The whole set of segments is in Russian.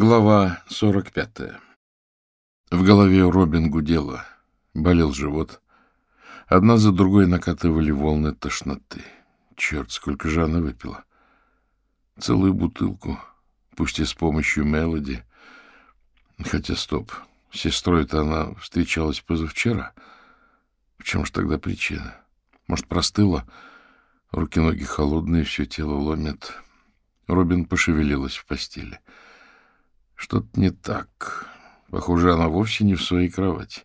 Глава 45. В голове у Робин гудело, болел живот. Одна за другой накатывали волны тошноты. Черт, сколько же она выпила. Целую бутылку, пусть и с помощью Мелоди. Хотя, стоп, с сестрой-то она встречалась позавчера. В чем же тогда причина? Может, простыла? Руки-ноги холодные, все тело ломит. Робин пошевелилась в постели. — что-то не так. Похоже, она вовсе не в своей кровати.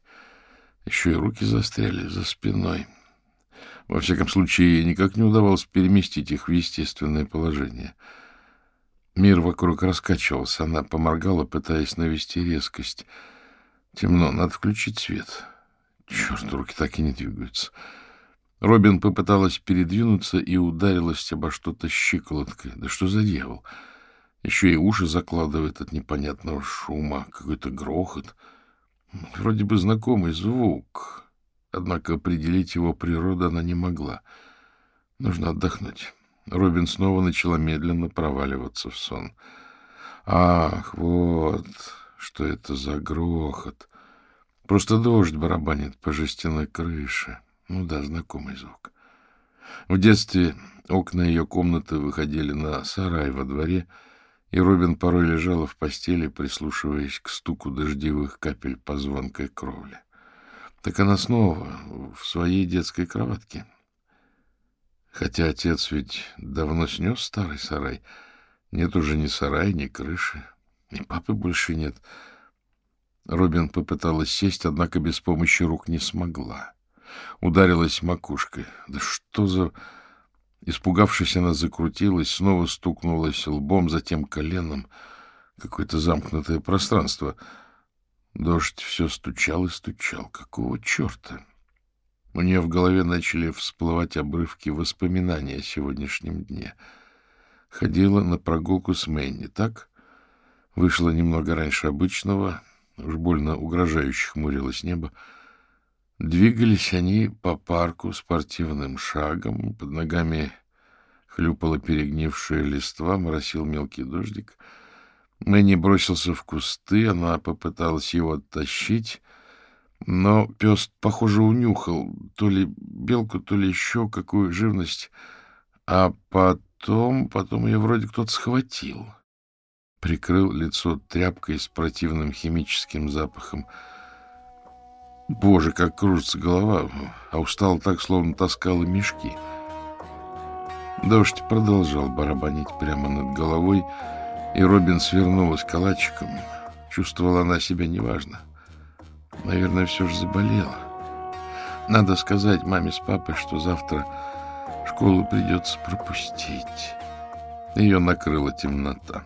Еще и руки застряли за спиной. Во всяком случае, никак не удавалось переместить их в естественное положение. Мир вокруг раскачивался. Она поморгала, пытаясь навести резкость. Темно, надо включить свет. Черт, руки так и не двигаются. Робин попыталась передвинуться и ударилась обо что-то щиколоткой. Да что за дьявол? — еще и уши закладывает от непонятного шума, какой-то грохот. Вроде бы знакомый звук, однако определить его природу она не могла. Нужно отдохнуть. Робин снова начала медленно проваливаться в сон. Ах, вот что это за грохот. Просто дождь барабанит по жестяной крыше. Ну да, знакомый звук. В детстве окна ее комнаты выходили на сарай во дворе — и Робин порой лежала в постели, прислушиваясь к стуку дождевых капель по звонкой кровле. Так она снова в своей детской кроватке. Хотя отец ведь давно снес старый сарай. Нет уже ни сарая, ни крыши, и папы больше нет. Робин попыталась сесть, однако без помощи рук не смогла. Ударилась макушкой. Да что за... Испугавшись, она закрутилась, снова стукнулась лбом, затем коленом. Какое-то замкнутое пространство. Дождь все стучал и стучал. Какого черта? У нее в голове начали всплывать обрывки воспоминаний о сегодняшнем дне. Ходила на прогулку с Мэнни, так? Вышла немного раньше обычного, уж больно угрожающе хмурилось небо. Двигались они по парку спортивным шагом, под ногами хлюпала перегнившая листва, моросил мелкий дождик. Мэнни бросился в кусты, она попыталась его оттащить, но пес, похоже, унюхал то ли белку, то ли еще какую живность, а потом, потом ее вроде кто-то схватил. Прикрыл лицо тряпкой с противным химическим запахом — Боже, как кружится голова, а устал так, словно таскала мешки. Дождь продолжал барабанить прямо над головой, и Робин свернулась калачиком. Чувствовала она себя неважно. Наверное, все же заболела. Надо сказать маме с папой, что завтра школу придется пропустить. Ее накрыла темнота.